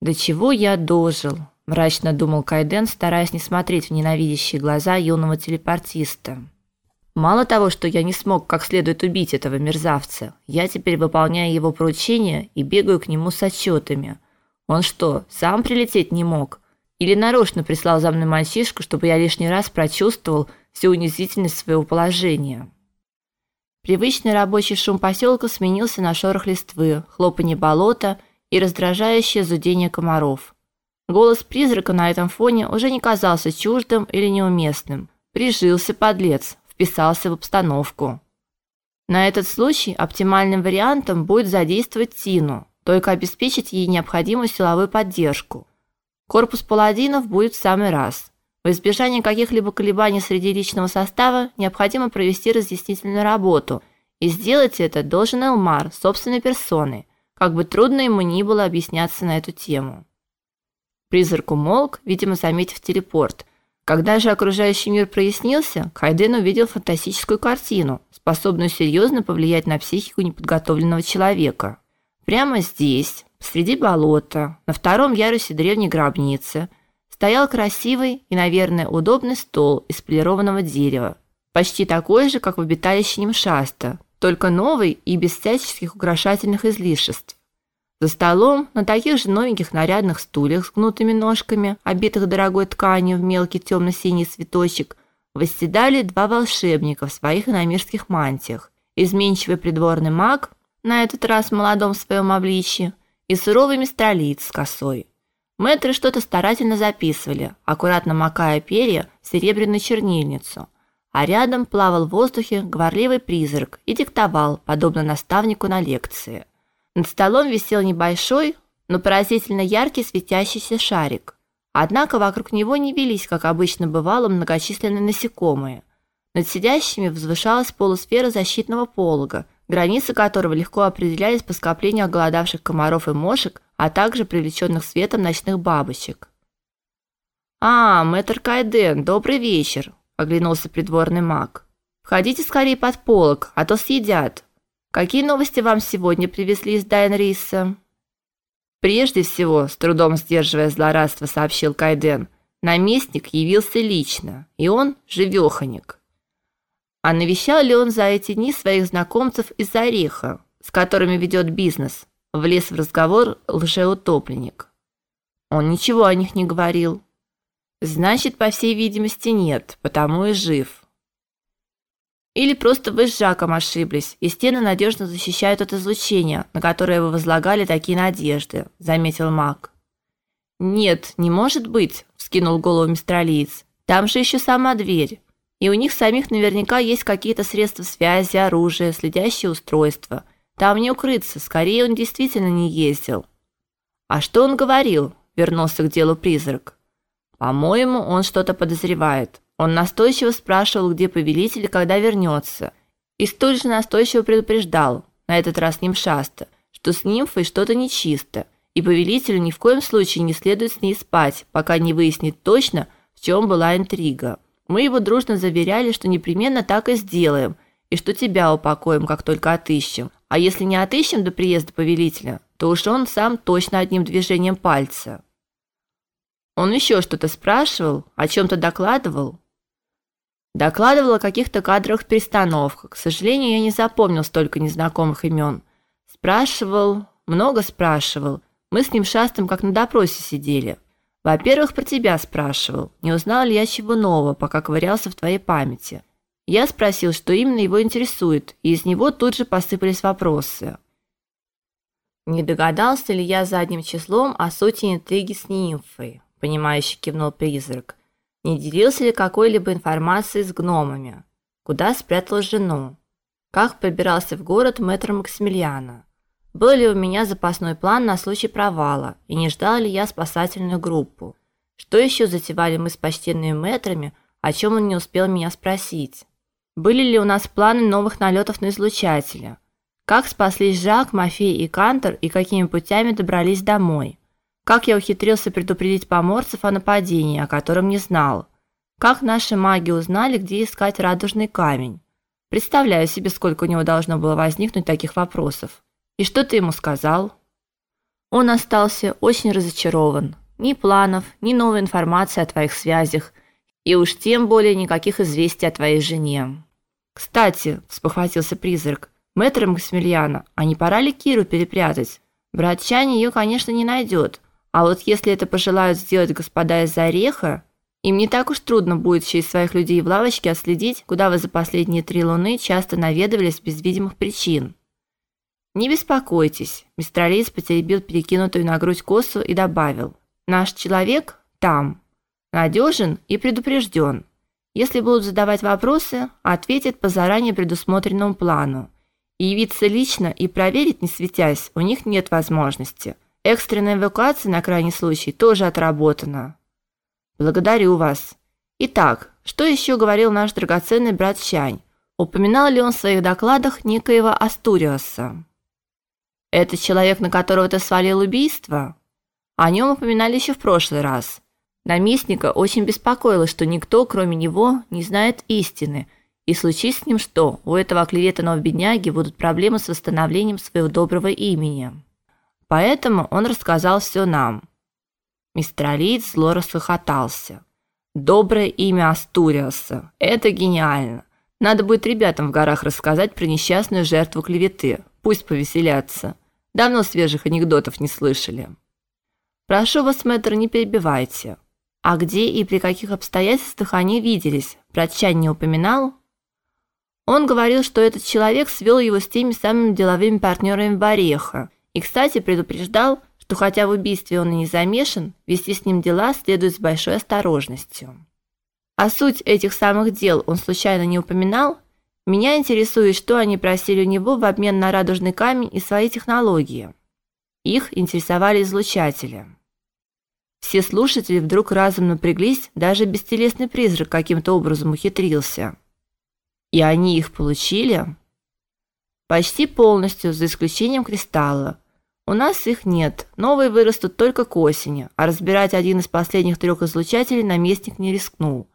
До чего я дожил, мрачно думал Кайден, стараясь не смотреть в ненавидящие глаза юного телепортиста. Мало того, что я не смог как следует убить этого мерзавца, я теперь выполняю его поручения и бегаю к нему с отчетами. Он что, сам прилететь не мог? Или нарочно прислал за мной мальчишку, чтобы я лишний раз прочувствовал всю унизительность своего положения? Привычный рабочий шум поселка сменился на шорох листвы, хлопанье болота и раздражающее зудение комаров. Голос призрака на этом фоне уже не казался чуждым или неуместным. Прижился подлец, вписался в обстановку. На этот случай оптимальным вариантом будет задействовать Тину, только обеспечить ей необходимую силовую поддержку. Корпус паладинов будет в самый раз. В избежание каких-либо колебаний среди личного состава необходимо провести разъяснительную работу, и сделать это должен Элмар собственной персоной, как бы трудно ему ни было объясняться на эту тему. Призрак умолк, видимо, заметив телепорт – когда же окружающий мир прояснился, Хайден увидел фантастическую картину, способную серьезно повлиять на психику неподготовленного человека. Прямо здесь, среди болота, на втором ярусе древней гробницы, стоял красивый и, наверное, удобный стол из полированного дерева, почти такой же, как в обиталище Нимшаста, только новый и без всяческих украшательных излишеств. За столом на таких же новеньких нарядных стульях с гнутыми ножками, обитых дорогой тканью в мелкий темно-синий цветочек, восседали два волшебника в своих иномирских мантиях. Изменчивый придворный маг, на этот раз в молодом своем обличье, и суровый мистралиец с косой. Мэтры что-то старательно записывали, аккуратно макая перья в серебряную чернильницу, а рядом плавал в воздухе говорливый призрак и диктовал, подобно наставнику на лекции – над столом висел небольшой, но поразительно яркий светящийся шарик. Однако вокруг него не велись, как обычно бывало, многочисленные насекомые. Над сидящими возвышалась полусфера защитного полога, границы которого легко определялись по скоплению оголодавших комаров и мошек, а также привлеченных светом ночных бабочек. «А, мэтр Кайден, добрый вечер!» – оглянулся придворный маг. «Входите скорее под полог, а то съедят!» Какие новости вам сегодня привезли из Дайнриса? Прежде всего, с трудом сдерживая злорадство, сообщил Кайден, наместник явился лично, и он живёхонек. А навещал ли он за эти дни своих знакомцев из Ореха, с которыми ведет бизнес? Влез в разговор лжеутопленник. Он ничего о них не говорил. Значит, по всей видимости, нет, потому и жив. Или просто вы с Жаком ошиблись, и стены надежно защищают от излучения, на которое вы возлагали такие надежды, заметил Мак. Нет, не может быть, вскинул голову мистралиец. Там же еще сама дверь. И у них самих наверняка есть какие-то средства связи, оружие, следящие устройства. Там не укрыться, скорее он действительно не ездил. А что он говорил? Вернулся к делу призрак. По-моему, он что-то подозревает. Он настойчиво спрашивал, где повелитель и когда вернется, и столь же настойчиво предупреждал, на этот раз Нимшаста, что с нимфой что-то нечисто, и повелителю ни в коем случае не следует с ней спать, пока не выяснит точно, в чем была интрига. Мы его дружно заверяли, что непременно так и сделаем, и что тебя упокоим, как только отыщем. А если не отыщем до приезда повелителя, то уж он сам точно одним движением пальца. Он еще что-то спрашивал, о чем то докладывал. Докладывал о каких-то кадровых перестановках. К сожалению, я не запомнил столько незнакомых имен. Спрашивал, много спрашивал. Мы с ним шастом как на допросе сидели. Во-первых, про тебя спрашивал. Не узнал ли я чего нового, пока ковырялся в твоей памяти. Я спросил, что именно его интересует, и из него тут же посыпались вопросы. Не догадался ли я задним числом о сути интриги с нимфой? Понимающе кивнул призрак. Не делился ли какой-либо информацией с гномами? Куда спрятал жену? Как пробирался в город мэтр Максимилиана? Был ли у меня запасной план на случай провала? И не ждал ли я спасательную группу? Что еще затевали мы с почтенными мэтрами, о чем он не успел меня спросить? Были ли у нас планы новых налетов на излучателя? Как спаслись Жак, Мафей и Кантор и какими путями добрались домой? Как я ухитрился предупредить поморцев о нападении, о котором не знал? Как наши маги узнали, где искать радужный камень? Представляю себе, сколько у него должно было возникнуть таких вопросов. И что ты ему сказал? Он остался очень разочарован. Ни планов, ни новой информации о твоих связях, и уж тем более никаких известий о твоей жене. Кстати, спохватился призрак. Мэтр Максимилиана, а не пора ли Киру перепрятать? Братчань ее, конечно, не найдет, а вот если это пожелают сделать господа из Ореха, им не так уж трудно будет через своих людей в лавочке отследить, куда вы за последние три луны часто наведывались без видимых причин. Не беспокойтесь, мистер Алис потеребил перекинутую на грудь косу и добавил: "Наш человек там, надежен и предупрежден. Если будут задавать вопросы, ответит по заранее предусмотренному плану. И явиться лично и проверить, не светясь, у них нет возможности. Экстренная эвакуация на крайний случай тоже отработана. Благодарю вас. Итак, что еще говорил наш драгоценный брат Чань? Упоминал ли он в своих докладах некоего Астуриоса? Это человек, на которого ты свалил убийство? О нем упоминали еще в прошлый раз. Наместника очень беспокоило, что никто, кроме него, не знает истины, и случись с ним что, у этого оклеветанного бедняги будут проблемы с восстановлением своего доброго имени. Поэтому он рассказал все нам. Мистер Алиец зло расхохотался. Доброе имя Астуриаса. Это гениально. Надо будет ребятам в горах рассказать про несчастную жертву клеветы. Пусть повеселятся. Давно свежих анекдотов не слышали. Прошу вас, мэтр, не перебивайте. А где и при каких обстоятельствах они виделись? Братчан не упоминал? Он говорил, что этот человек свел его с теми самыми деловыми партнерами Бареха. И, кстати, предупреждал, что хотя в убийстве он и не замешан, вести с ним дела следует с большой осторожностью. А суть этих самых дел он случайно не упоминал? Меня интересует, что они просили у него в обмен на радужный камень и свои технологии. Их интересовали излучатели. Все слушатели вдруг разом напряглись, даже бестелесный призрак каким-то образом ухитрился. И они их получили? Почти полностью, за исключением кристалла. У нас их нет. Новые вырастут только к осени, а разбирать один из последних трех излучателей наместник не рискнул.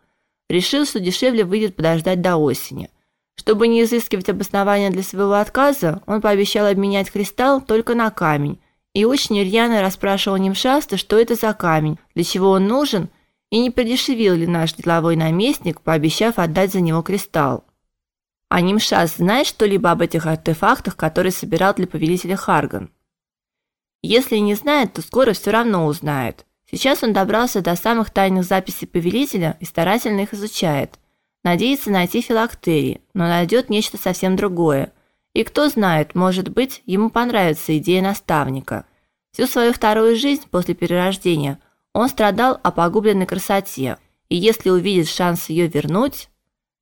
Решил, что дешевле выйдет подождать до осени. Чтобы не изыскивать обоснования для своего отказа, он пообещал обменять кристалл только на камень и очень рьяно расспрашивал Нимшаста, что это за камень, для чего он нужен, и не подешевил ли наш деловой наместник, пообещав отдать за него кристалл. А Нимшаст знает что-либо об этих артефактах, которые собирал для повелителя Харган? Если не знает, то скоро все равно узнает. Сейчас он добрался до самых тайных записей повелителя и старательно их изучает. Надеется найти филактерии, но найдет нечто совсем другое – и кто знает, может быть, ему понравится идея наставника. Всю свою вторую жизнь после перерождения он страдал о погубленной красоте, и если увидит шанс ее вернуть,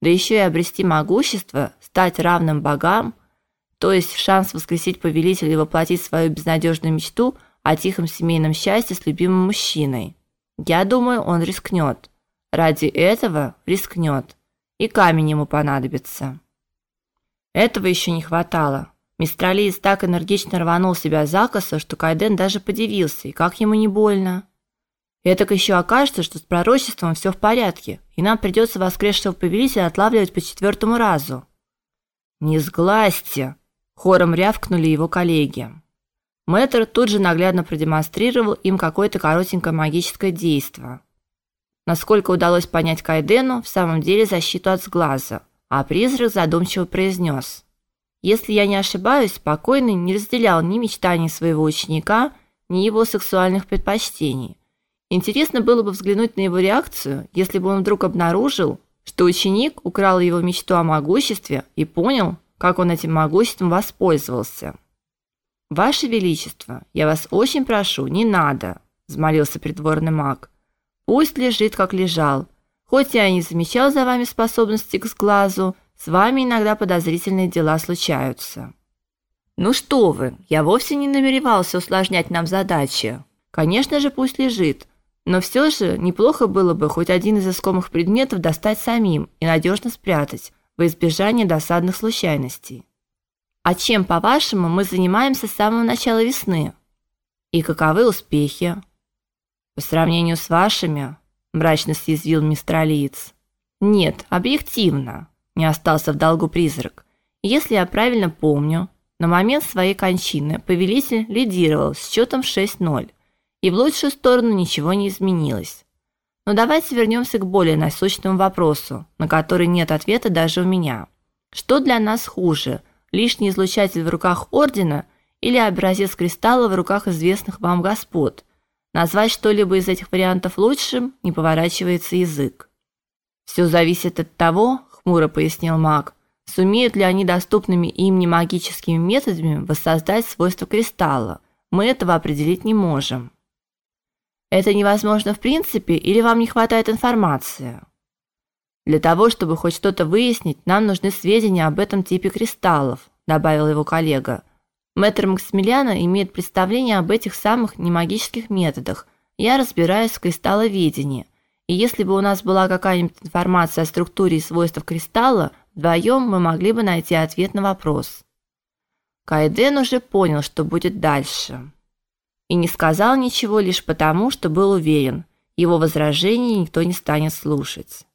да еще и обрести могущество, стать равным богам, то есть шанс воскресить повелителя и воплотить свою безнадежную мечту о тихом семейном счастье с любимым мужчиной. Я думаю, он рискнет. Ради этого рискнет. И камень ему понадобится. Этого еще не хватало. Мистралиец так энергично рванул себя за косу, что Кайден даже подивился, и как ему не больно. Этак еще окажется, что с пророчеством все в порядке, и нам придется воскресшего повелителя отлавливать по четвертому разу. «Не сглазьте!» – хором рявкнули его коллеги. Мэтр тут же наглядно продемонстрировал им какое-то коротенькое магическое действие. Насколько удалось понять Кайдену, в самом деле защиту от сглаза – а призрак задумчиво произнес. Если я не ошибаюсь, покойный не разделял ни мечтаний своего ученика, ни его сексуальных предпочтений. Интересно было бы взглянуть на его реакцию, если бы он вдруг обнаружил, что ученик украл его мечту о могуществе и понял, как он этим могуществом воспользовался. Ваше величество, я вас очень прошу, не надо, взмолился придворный маг. Пусть лежит, как лежал. Хоть я и не замечал за вами способности к сглазу, с вами иногда подозрительные дела случаются. Ну что вы? Я вовсе не намеревался усложнять нам задачи. Конечно же, пусть лежит. Но все же неплохо было бы хоть один из искомых предметов достать самим и надежно спрятать во избежание досадных случайностей. А чем, по-вашему, мы занимаемся с самого начала весны? И каковы успехи? По сравнению с вашими, мрачно съязвил мистралиец. Нет, объективно, не остался в долгу призрак. Если я правильно помню, На момент своей кончины повелитель лидировал с счетом 6:0, и в лучшую сторону ничего не изменилось. Но давайте вернемся к более насущному вопросу, на который нет ответа даже у меня. Что для нас хуже: лишний излучатель в руках ордена или образец кристалла в руках известных вам господ? Назвать что-либо из этих вариантов лучшим не поворачивается язык. Все зависит от того, хмуро пояснил маг, Сумеют ли они доступными им не магическими методами воссоздать свойства кристалла? Мы этого определить не можем. Это невозможно в принципе или вам не хватает информации? Для того, чтобы хоть что-то выяснить, нам нужны сведения об этом типе кристаллов, добавил его коллега. Мэтр Максимилиана имеет представление об этих самых немагических методах. Я разбираюсь в кристалловедении. И если бы у нас была какая-нибудь информация о структуре и свойствах кристалла, Вдвоем мы могли бы найти ответ на вопрос. Кайден уже понял, что будет дальше. И не сказал ничего лишь потому, что был уверен, его возражений никто не станет слушать.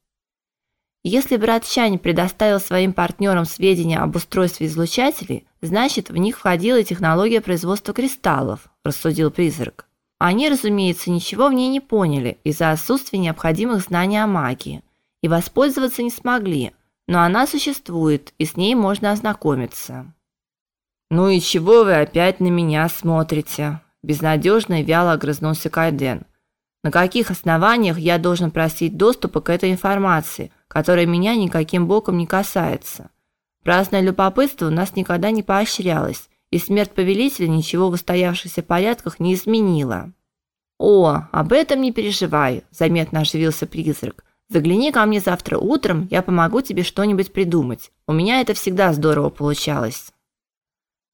Если брат Чань предоставил своим партнерам сведения об устройстве излучателей, значит, в них входила технология производства кристаллов, рассудил призрак. Они, разумеется, ничего в ней не поняли из-за отсутствия необходимых знаний о магии и воспользоваться не смогли – но она существует, и с ней можно ознакомиться. Ну и чего вы опять на меня смотрите? Безнадежно и вяло огрызнулся Кайден. На каких основаниях я должен просить доступа к этой информации, которая меня никаким боком не касается? Праздное любопытство у нас никогда не поощрялось, и смерть повелителя ничего в устоявшихся порядках не изменила. О, об этом не переживай, заметно оживился призрак. Загляни ко мне завтра утром, я помогу тебе что-нибудь придумать. У меня это всегда здорово получалось.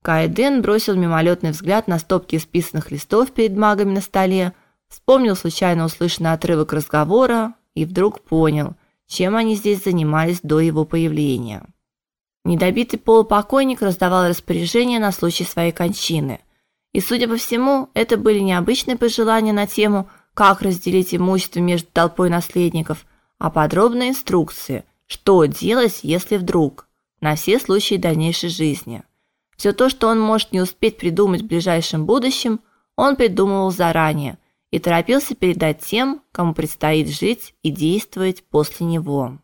Кайден бросил мимолетный взгляд на стопки исписанных листов перед магами на столе, вспомнил случайно услышанный отрывок разговора и вдруг понял, чем они здесь занимались до его появления. Недобитый полупокойник раздавал распоряжения на случай своей кончины. И, судя по всему, это были необычные пожелания на тему, как разделить имущество между толпой наследников – а подробные инструкции, что делать, если вдруг, на все случаи дальнейшей жизни. Все то, что он может не успеть придумать в ближайшем будущем, он придумывал заранее и торопился передать тем, кому предстоит жить и действовать после него.